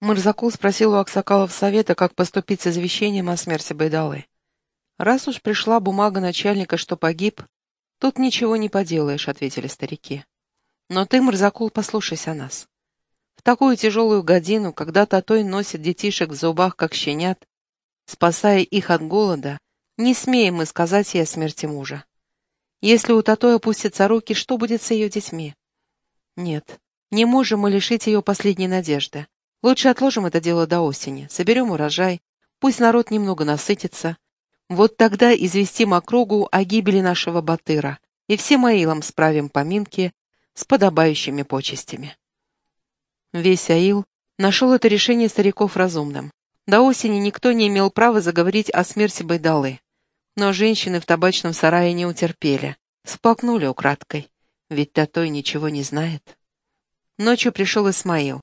Мырзакул спросил у Аксакалов совета, как поступить с извещением о смерти Байдалы. «Раз уж пришла бумага начальника, что погиб, тут ничего не поделаешь», — ответили старики. «Но ты, Мырзакул, послушайся нас. В такую тяжелую годину, когда Татой носит детишек в зубах, как щенят, спасая их от голода, не смеем мы сказать ей о смерти мужа. Если у Татой опустятся руки, что будет с ее детьми? Нет, не можем мы лишить ее последней надежды. Лучше отложим это дело до осени, соберем урожай, пусть народ немного насытится, вот тогда известим округу о гибели нашего Батыра и всем аилам справим поминки с подобающими почестями. Весь аил нашел это решение стариков разумным. До осени никто не имел права заговорить о смерти Байдалы. Но женщины в табачном сарае не утерпели, сплакнули украдкой, ведь Татой ничего не знает. Ночью пришел Исмаил,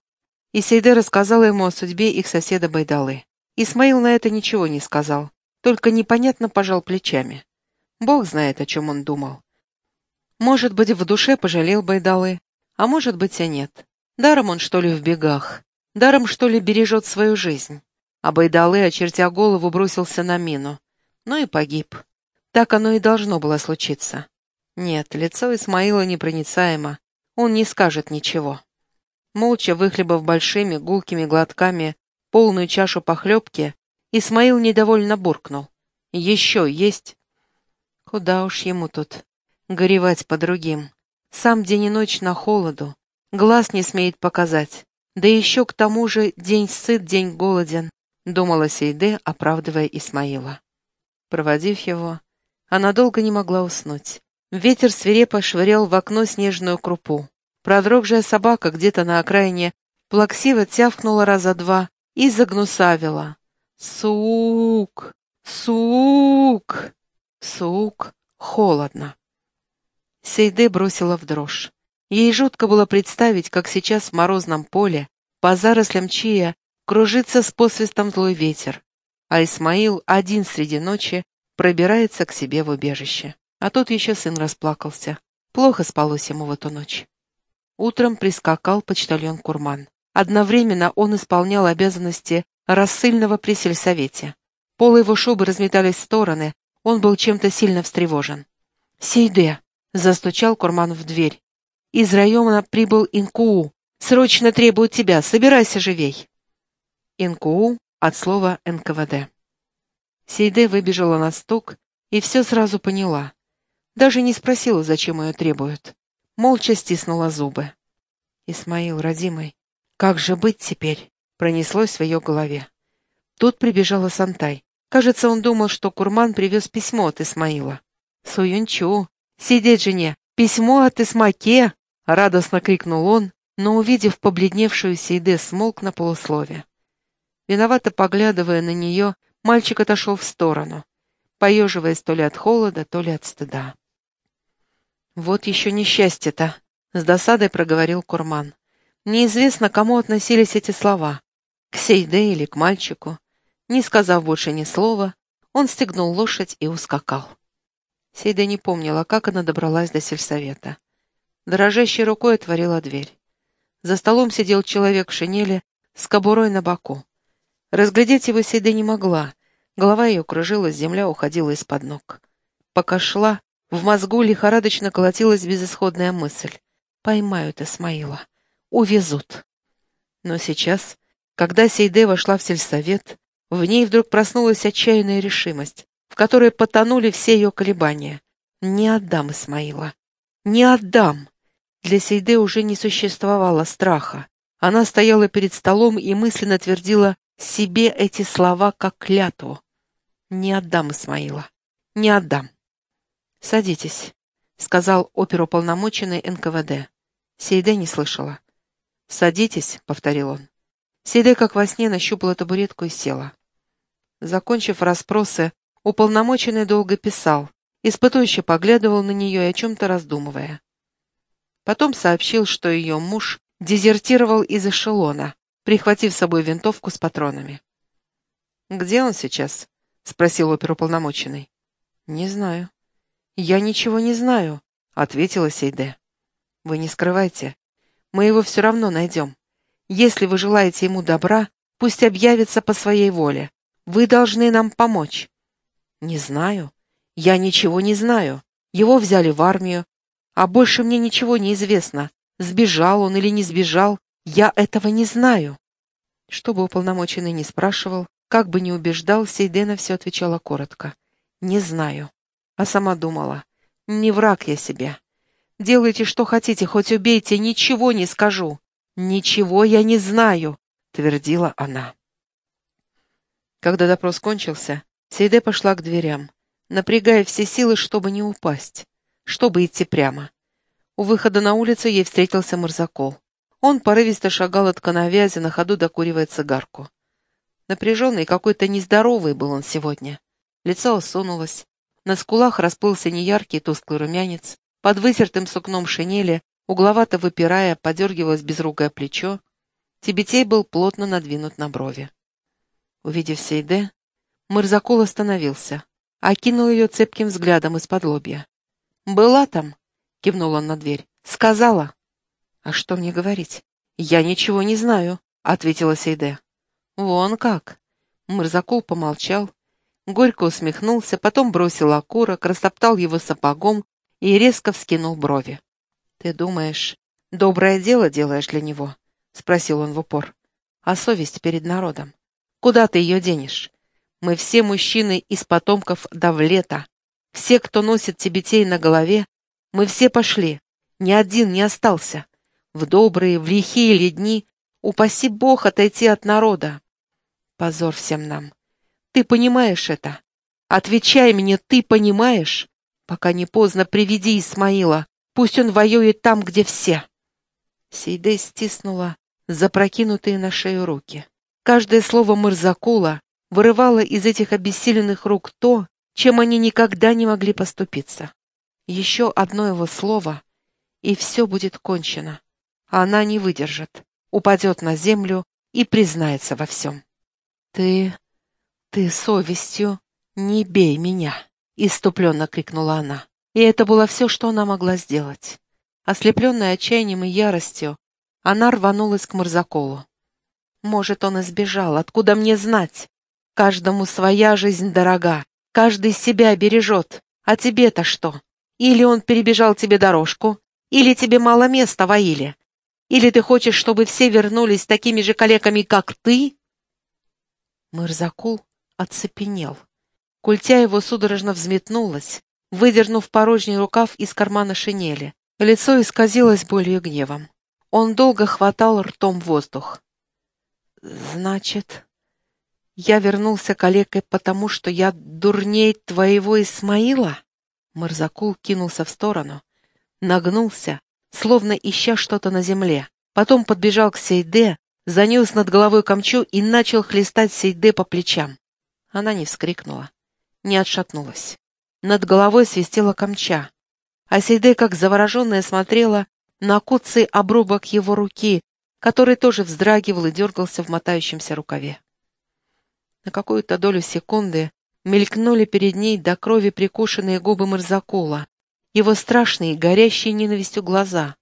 и Сейде рассказала ему о судьбе их соседа Байдалы. Исмаил на это ничего не сказал, только непонятно пожал плечами. Бог знает, о чем он думал. Может быть, в душе пожалел Байдалы, а может быть и нет. Даром он, что ли, в бегах? Даром, что ли, бережет свою жизнь? А Байдалы, очертя голову, бросился на мину. Ну и погиб. Так оно и должно было случиться. Нет, лицо Исмаила непроницаемо. Он не скажет ничего. Молча выхлебав большими гулкими глотками полную чашу похлебки, Исмаил недовольно буркнул. «Еще есть?» Куда уж ему тут горевать по другим. Сам день и ночь на холоду, глаз не смеет показать. Да еще к тому же день сыт, день голоден, думала Сейде, оправдывая Исмаила. Проводив его, она долго не могла уснуть. Ветер свирепо швырял в окно снежную крупу. Продрогшая собака где-то на окраине плаксиво тявкнула раза два и загнусавила. Сук! Сук! Сук! Холодно. Сейде бросила в дрожь. Ей жутко было представить, как сейчас в морозном поле, по зарослям чия, кружится с посвистом злой ветер, а Исмаил один среди ночи пробирается к себе в убежище. А тут еще сын расплакался. Плохо спалось ему в эту ночь. Утром прискакал почтальон Курман. Одновременно он исполнял обязанности рассыльного при сельсовете. Полы его шубы разметались в стороны, он был чем-то сильно встревожен. «Сейде!» — застучал Курман в дверь. «Из района прибыл Инкуу. Срочно требуют тебя, собирайся живей!» Инкуу от слова НКВД. Сейде выбежала на стук и все сразу поняла. Даже не спросила, зачем ее требуют. Молча стиснула зубы. «Исмаил, родимый, как же быть теперь?» пронеслось в ее голове. Тут прибежала Сантай. Кажется, он думал, что Курман привез письмо от Исмаила. «Суюнчу! Сидеть жене! Письмо от Исмаке!» — радостно крикнул он, но, увидев побледневшую Сейде, смолк на полуслове. Виновато поглядывая на нее, мальчик отошел в сторону, поеживаясь то ли от холода, то ли от стыда. «Вот еще несчастье-то!» — с досадой проговорил Курман. Неизвестно, кому относились эти слова к Сейде или к мальчику. Не сказав больше ни слова, он стегнул лошадь и ускакал. Сейда не помнила, как она добралась до сельсовета. Дрожащей рукой отворила дверь. За столом сидел человек в шинели с кобурой на боку. Разглядеть его Сейда не могла. Голова ее кружилась, земля уходила из-под ног. Пока шла, в мозгу лихорадочно колотилась безысходная мысль. Поймают Исмаила. Увезут. Но сейчас когда Сейде вошла в сельсовет, в ней вдруг проснулась отчаянная решимость, в которой потонули все ее колебания. «Не отдам Исмаила! Не отдам!» Для Сейде уже не существовало страха. Она стояла перед столом и мысленно твердила себе эти слова как клятву. «Не отдам Исмаила! Не отдам!» «Садитесь», — сказал оперуполномоченный НКВД. Сейде не слышала. «Садитесь», — повторил он. Седой, как во сне, нащупала табуретку и села. Закончив расспросы, уполномоченный долго писал, испытующе поглядывал на нее и о чем-то раздумывая. Потом сообщил, что ее муж дезертировал из эшелона, прихватив с собой винтовку с патронами. «Где он сейчас?» — спросил оперуполномоченный. «Не знаю». «Я ничего не знаю», — ответила Сейде. «Вы не скрывайте. Мы его все равно найдем. Если вы желаете ему добра, пусть объявится по своей воле. Вы должны нам помочь». «Не знаю. Я ничего не знаю. Его взяли в армию. А больше мне ничего не известно. Сбежал он или не сбежал, я этого не знаю». Чтобы уполномоченный не спрашивал, как бы ни убеждал, Сейдена все отвечала коротко. «Не знаю». А сама думала. «Не враг я себе. Делайте, что хотите, хоть убейте, ничего не скажу. Ничего я не знаю», — твердила она. Когда допрос кончился, Сейде пошла к дверям, напрягая все силы, чтобы не упасть, чтобы идти прямо. У выхода на улицу ей встретился Морзакол. Он порывисто шагал от коновязи, на ходу докуривая цигарку. Напряженный, какой-то нездоровый был он сегодня. Лицо осунулось, на скулах расплылся неяркий тусклый румянец, под вытертым сукном шинели, угловато выпирая, подергивалось безрукое плечо. Тибетей был плотно надвинут на брови. Увидев Сейде, Мырзакул остановился, окинул ее цепким взглядом из-под лобья. «Была там?» — кивнул он на дверь. «Сказала». «А что мне говорить?» «Я ничего не знаю», — ответила Сейде. «Вон как!» Мырзакул помолчал, горько усмехнулся, потом бросил окурок, растоптал его сапогом и резко вскинул брови. «Ты думаешь, доброе дело делаешь для него?» — спросил он в упор. «А совесть перед народом? Куда ты ее денешь? Мы все мужчины из потомков Давлета. Все, кто носит тибетей на голове, мы все пошли. Ни один не остался. В добрые, в лихие ли дни, упаси Бог отойти от народа. Позор всем нам. Ты понимаешь это? Отвечай мне, ты понимаешь? Пока не поздно, приведи Исмаила. Пусть он воюет там, где все. Сейдей стиснула запрокинутые на шею руки. Каждое слово Мырзакула вырывало из этих обессиленных рук то, чем они никогда не могли поступиться. Еще одно его слово, и все будет кончено. А она не выдержит, упадет на землю и признается во всем. «Ты... ты совестью не бей меня!» — иступленно крикнула она. И это было все, что она могла сделать. Ослепленная отчаянием и яростью, она рванулась к Марзаколу. Может, он избежал, откуда мне знать? Каждому своя жизнь дорога, каждый себя бережет. А тебе-то что? Или он перебежал тебе дорожку, или тебе мало места в Аиле, или ты хочешь, чтобы все вернулись такими же калеками, как ты, Мырзакул оцепенел. Культя его судорожно взметнулась, выдернув порожний рукав из кармана шинели. Лицо исказилось болью и гневом. Он долго хватал ртом воздух. «Значит, я вернулся калекой, потому что я дурней твоего Исмаила?» Мырзакул кинулся в сторону, нагнулся, словно ища что-то на земле. Потом подбежал к Сейде, занес над головой камчу и начал хлестать Сейде по плечам. Она не вскрикнула, не отшатнулась. Над головой свистела камча, а Сейде, как завороженная, смотрела на куцый обрубок его руки, который тоже вздрагивал и дергался в мотающемся рукаве. На какую-то долю секунды мелькнули перед ней до крови прикушенные губы Марзакула, его страшные, горящие ненавистью глаза.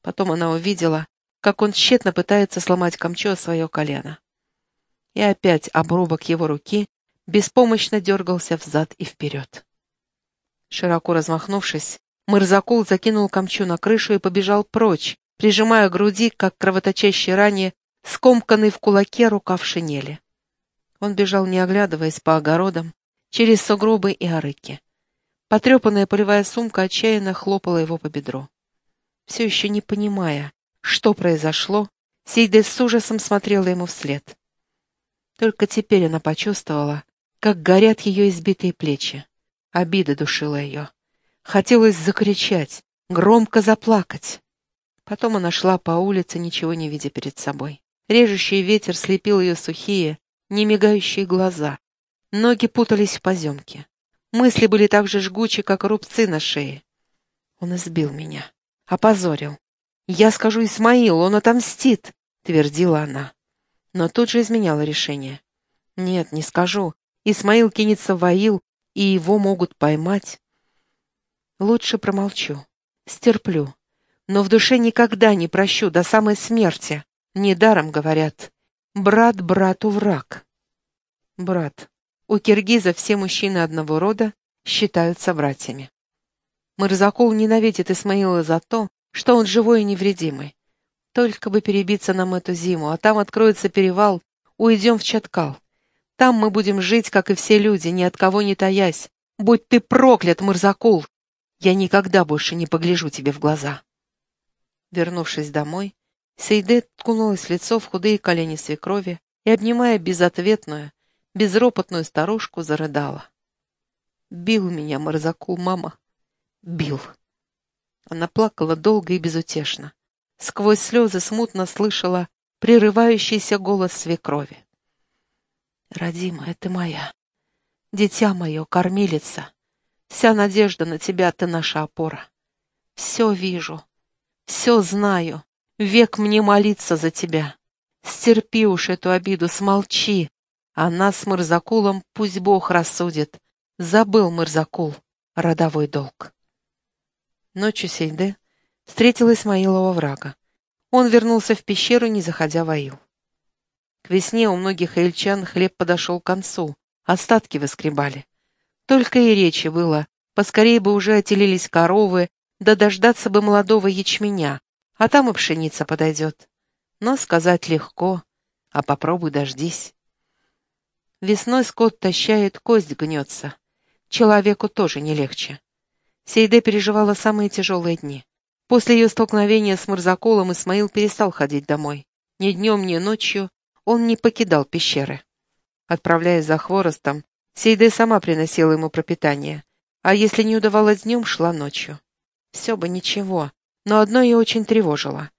Потом она увидела, как он тщетно пытается сломать камчо свое колено. И опять обрубок его руки беспомощно дергался взад и вперед. Широко размахнувшись, Мырзакул закинул камчу на крышу и побежал прочь, прижимая к груди, как кровоточащий ранее, скомканный в кулаке рукав шинели. Он бежал, не оглядываясь по огородам, через сугробы и арыки. Потрепанная полевая сумка отчаянно хлопала его по бедру. Все еще не понимая, что произошло, Сейде с ужасом смотрела ему вслед. Только теперь она почувствовала, как горят ее избитые плечи. Обида душила ее. Хотелось закричать, громко заплакать. Потом она шла по улице, ничего не видя перед собой. Режущий ветер слепил ее сухие, немигающие глаза. Ноги путались в поземке. Мысли были так же жгучи, как рубцы на шее. Он избил меня, опозорил, «Я скажу Исмаилу, он отомстит», — твердила она. Но тут же изменяла решение. «Нет, не скажу. Исмаил кинется в Аил, и его могут поймать». «Лучше промолчу. Стерплю. Но в душе никогда не прощу до самой смерти», Недаром говорят «брат брату враг». Брат. У киргизов все мужчины одного рода считаются братьями. Мырзакул ненавидит Исмаила за то, что он живой и невредимый. Только бы перебиться нам эту зиму, а там откроется перевал, уйдем в Чаткал. Там мы будем жить, как и все люди, ни от кого не таясь. Будь ты проклят, Мырзакул! Я никогда больше не погляжу тебе в глаза. Вернувшись домой, Сейде ткнулась лицо в худые колени свекрови и, обнимая безответную, безропотную старушку, зарыдала. «Бил меня, Марзакул, мама, бил». Она плакала долго и безутешно. Сквозь слезы смутно слышала прерывающийся голос свекрови. «Родимая ты моя, дитя мое, кормилица, Вся надежда на тебя, ты наша опора. Все вижу, все знаю, век мне молиться за тебя. Стерпи уж эту обиду, смолчи, а нас с Мырзакулом пусть Бог рассудит. Забыл Мырзакул родовой долг. Ночью Сейде встретила Исмаилова врага. Он вернулся в пещеру, не заходя в аил. Весне у многих ильчан хлеб подошел к концу, остатки выскребали. Только и речи было, поскорее бы уже отелились коровы, да дождаться бы молодого ячменя, а там и пшеница подойдет. Но сказать легко, а попробуй дождись. Весной скот тащает, кость гнется. Человеку тоже не легче. Сейде переживала самые тяжелые дни. После ее столкновения с Мурзаколом Исмаил перестал ходить домой. Ни днем, ни ночью он не покидал пещеры. Отправляясь за хворостом, Сейде сама приносила ему пропитание, а если не удавалось днем, шла ночью. Все бы ничего, но одно ее очень тревожило.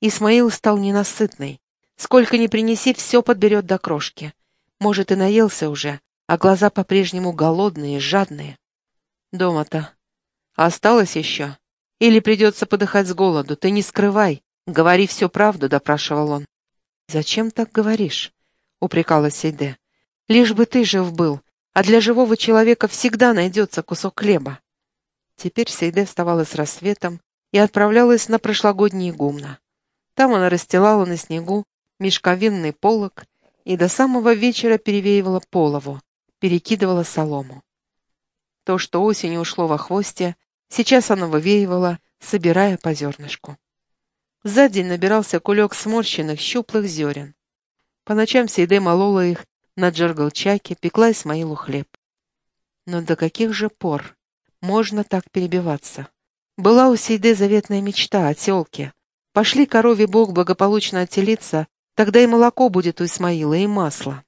Исмаил стал ненасытный. Сколько ни принеси, все подберет до крошки. Может, и наелся уже, а глаза по-прежнему голодные, жадные. Дома-то осталось еще? Или придется подыхать с голоду? Ты не скрывай, говори всю правду, допрашивал он. «Зачем так говоришь?» — упрекала Сейде. «Лишь бы ты жив был, а для живого человека всегда найдется кусок хлеба. Теперь Сейде вставала с рассветом и отправлялась на прошлогодний гумна. Там она расстилала на снегу мешковинный полог и до самого вечера перевеивала полову, перекидывала солому. То, что осенью ушло во хвосте, сейчас она вывеивала, собирая по зернышку. За день набирался кулек сморщенных, щуплых зерен. По ночам Сейде молола их на Джаргалчаке пекла Исмаилу хлеб. Но до каких же пор можно так перебиваться? Была у Сейды заветная мечта о телке. Пошли корове Бог благополучно отелиться, тогда и молоко будет у Исмаила, и масло.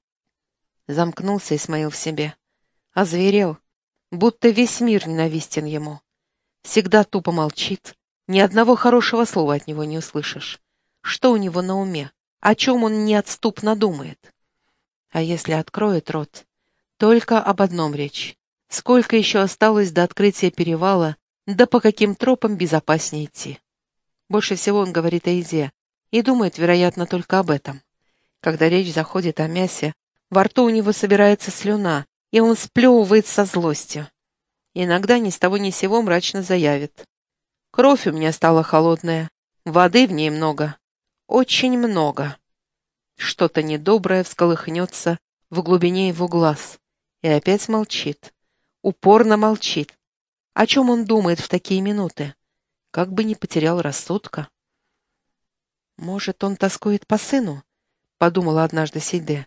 Замкнулся Исмаил в себе. Озверел, будто весь мир ненавистен ему. Всегда тупо молчит, ни одного хорошего слова от него не услышишь. Что у него на уме? О чем он неотступно думает? А если откроет рот? Только об одном речь. Сколько еще осталось до открытия перевала, да по каким тропам безопаснее идти? Больше всего он говорит о еде и думает, вероятно, только об этом. Когда речь заходит о мясе, во рту у него собирается слюна, и он сплевывает со злостью. Иногда ни с того ни сего мрачно заявит. Кровь у меня стала холодная, воды в ней много, очень много. Что-то недоброе всколыхнется в глубине его глаз. И опять молчит. Упорно молчит. О чем он думает в такие минуты? Как бы не потерял рассудка. «Может, он тоскует по сыну?» — подумала однажды Сейде.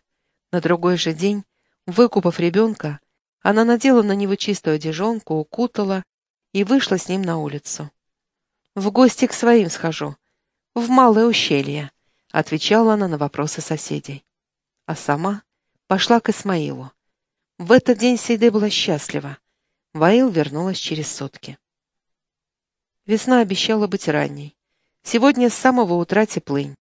На другой же день, выкупав ребенка, она надела на него чистую одежонку, укутала и вышла с ним на улицу. «В гости к своим схожу, в Малое ущелье», отвечала она на вопросы соседей. А сама пошла к Исмаилу. В этот день Сейде была счастлива. Ваил вернулась через сутки. Весна обещала быть ранней. Сегодня с самого утра теплынь.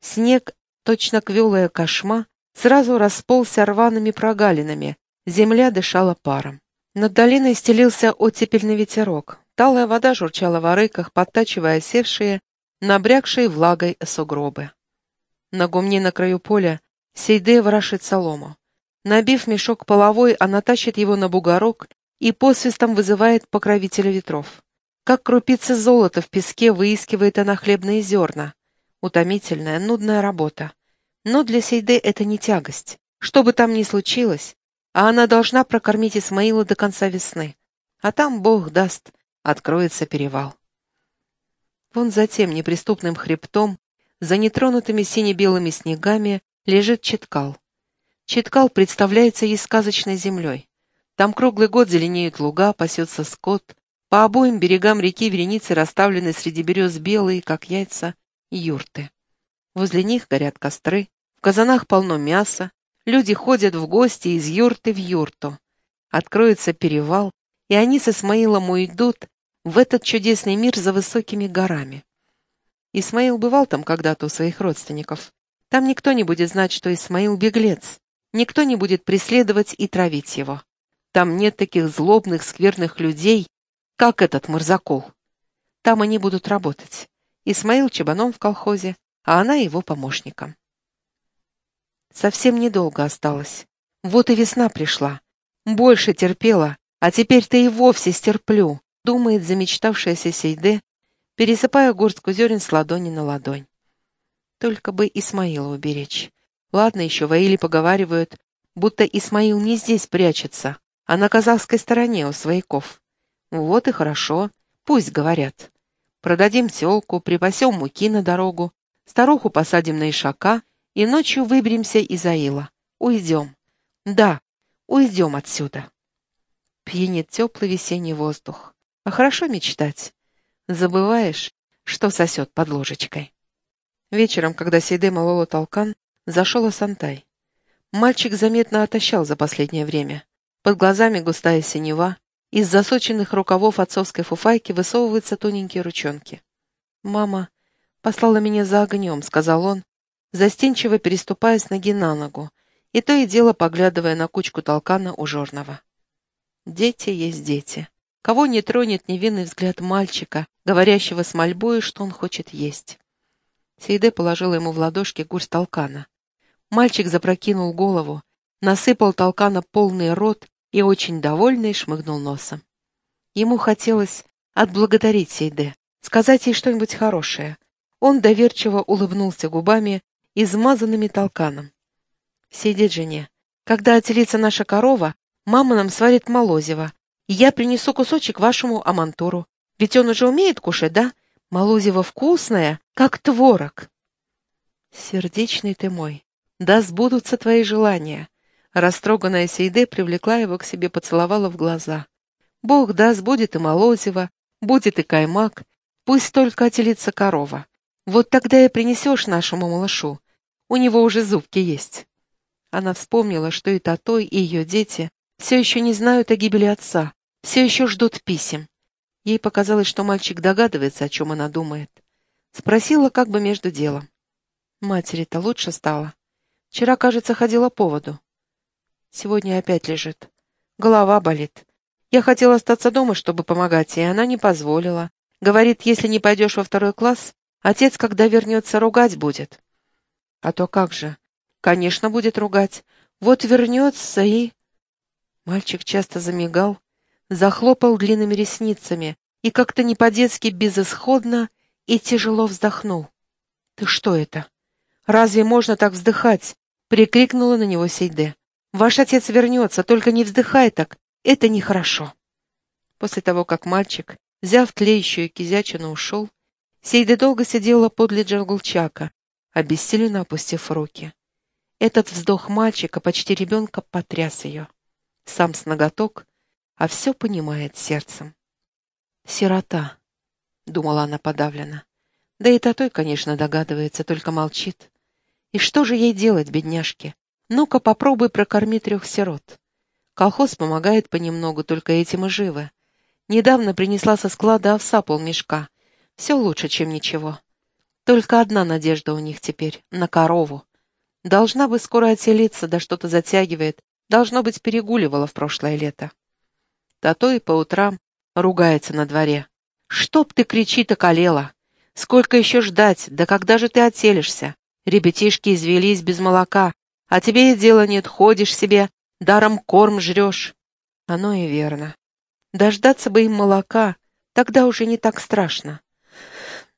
Снег, точно квелая кошма, сразу расползся рваными прогалинами, земля дышала паром. Над долиной стелился оттепельный ветерок. Талая вода журчала в арыках, подтачивая осевшие, набрякшие влагой сугробы. На гумне на краю поля Сейде ворошит солому. Набив мешок половой, она тащит его на бугорок и посвистом вызывает покровителя ветров. Как крупицы золота в песке выискивает она хлебные зерна. Утомительная, нудная работа. Но для Сейде это не тягость. Что бы там ни случилось, а она должна прокормить Исмаила до конца весны. А там, Бог даст, откроется перевал. Вон за тем неприступным хребтом, за нетронутыми сине-белыми снегами, лежит Читкал. Читкал представляется ей сказочной землей. Там круглый год зеленеют луга, пасется скот. По обоим берегам реки вереницы расставлены среди берез белые, как яйца, юрты. Возле них горят костры, в казанах полно мяса, люди ходят в гости из юрты в юрту. Откроется перевал, и они с Исмаилом уйдут в этот чудесный мир за высокими горами. Исмаил бывал там когда-то у своих родственников. Там никто не будет знать, что Исмаил беглец. Никто не будет преследовать и травить его. Там нет таких злобных, скверных людей, как этот Мырзакол. Там они будут работать. Исмаил чабаном в колхозе, а она его помощником. Совсем недолго осталось. Вот и весна пришла. Больше терпела, а теперь-то и вовсе стерплю думает замечтавшаяся Сейде, пересыпая горстку зерен с ладони на ладонь. Только бы Исмаила уберечь. Ладно, еще воили поговаривают, будто Исмаил не здесь прячется, а на казахской стороне у свояков. Вот и хорошо, пусть говорят. Продадим селку, припасем муки на дорогу, старуху посадим на ишака и ночью выберемся из Аила. Уйдем. Да, уйдем отсюда. Пьянит теплый весенний воздух. А хорошо мечтать. Забываешь, что сосет под ложечкой. Вечером, когда Сейде молола толкан, зашел Асантай. Мальчик заметно отощал за последнее время. Под глазами густая синева, из засоченных рукавов отцовской фуфайки высовываются тоненькие ручонки. «Мама послала меня за огнем», — сказал он, застенчиво переступая с ноги на ногу, и то и дело поглядывая на кучку толкана у жорного. «Дети есть дети. Кого не тронет невинный взгляд мальчика, говорящего с мольбой, что он хочет есть. Сейде положила ему в ладошки горсть толкана. Мальчик запрокинул голову, насыпал толкана полный рот и, очень довольный, шмыгнул носом. Ему хотелось отблагодарить Сейде, сказать ей что-нибудь хорошее. Он доверчиво улыбнулся губами, измазанными толканом. «Сейде жене, когда отелится наша корова, мама нам сварит молозиво, я принесу кусочек вашему Амантуру. Ведь он уже умеет кушать, да? Молозиво вкусное, как творог. Сердечный ты мой, да сбудутся твои желания. Растроганная Сейде привлекла его к себе, поцеловала в глаза. Бог даст, будет и молозиво, будет и каймак, пусть только отелится корова. Вот тогда и принесешь нашему малышу. У него уже зубки есть. Она вспомнила, что и Татой, и ее дети все еще не знают о гибели отца, все еще ждут писем. Ей показалось, что мальчик догадывается, о чем она думает. Спросила как бы между делом. Матери-то лучше стало. Вчера, кажется, ходила по воду. Сегодня опять лежит. Голова болит. Я хотела остаться дома, чтобы помогать, и она не позволила. Говорит, если не пойдешь во второй класс, отец, когда вернется, ругать будет. А то как же? Конечно, будет ругать. Вот вернется и... Мальчик часто замигал, захлопал длинными ресницами и как-то не по-детски безысходно и тяжело вздохнул. «Ты что это? Разве можно так вздыхать?» — прикрикнула на него Сейде. «Ваш отец вернется, только не вздыхай так, это нехорошо». После того, как мальчик, взяв тлеющую кизячину, ушел, Сейде долго сидела подле Джангулчака, обессиленно опустив руки. Этот вздох мальчика, почти ребенка, потряс ее сам с ноготок, а все понимает сердцем. «Сирота», — думала она подавленно. Да и Татой, конечно, догадывается, только молчит. И что же ей делать, бедняжке? Ну-ка попробуй прокорми трех сирот. Колхоз помогает понемногу, только этим и живы. Недавно принесла со склада овса полмешка. Все лучше, чем ничего. Только одна надежда у них теперь — на корову. Должна бы скоро отселиться, да что-то затягивает, Должно быть, перегуливала в прошлое лето. Тато и по утрам ругается на дворе. «Чтоб ты кричит околела! Сколько еще ждать? Да когда же ты отселишься? Ребятишки извелись без молока, а тебе и дела нет, ходишь себе, даром корм жрешь». Оно и верно. Дождаться бы им молока, тогда уже не так страшно.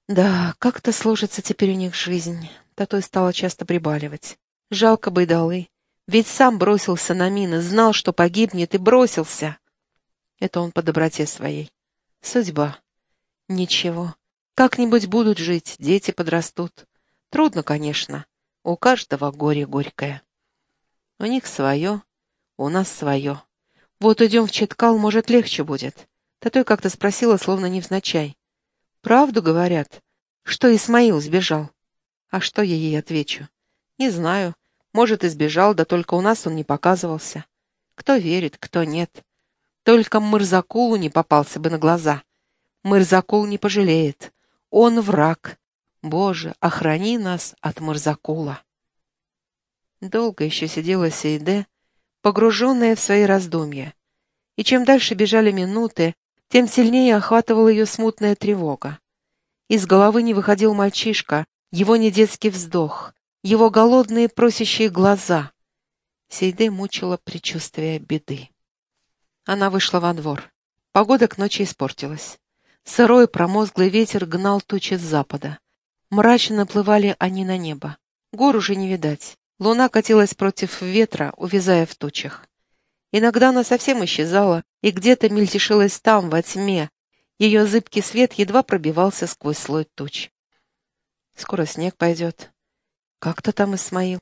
Да, как-то сложится теперь у них жизнь. Татой стала часто прибаливать. Жалко Байдалы. Ведь сам бросился на мины, знал, что погибнет, и бросился. Это он по доброте своей. Судьба. Ничего. Как-нибудь будут жить, дети подрастут. Трудно, конечно. У каждого горе горькое. У них свое, у нас свое. Вот идем в Четкал, может, легче будет. Татой как-то спросила, словно невзначай. Правду говорят, что Исмаил сбежал. А что я ей отвечу? Не знаю. Может, и сбежал, да только у нас он не показывался. Кто верит, кто нет. Только Мырзакулу не попался бы на глаза. Мырзакул не пожалеет. Он враг. Боже, охрани нас от Мырзакула. Долго еще сидела Сейде, погруженная в свои раздумья. И чем дальше бежали минуты, тем сильнее охватывала ее смутная тревога. Из головы не выходил мальчишка, его недетский вздох, его голодные просящие глаза. Сейде мучила предчувствие беды. Она вышла во двор. Погода к ночи испортилась. Сырой промозглый ветер гнал тучи с запада. Мрачно наплывали они на небо. Гор уже не видать. Луна катилась против ветра, увязая в тучах. Иногда она совсем исчезала и где-то мельтешилась там, во тьме, ее зыбкий свет едва пробивался сквозь слой туч. Скоро снег пойдет. Как-то там Исмаил.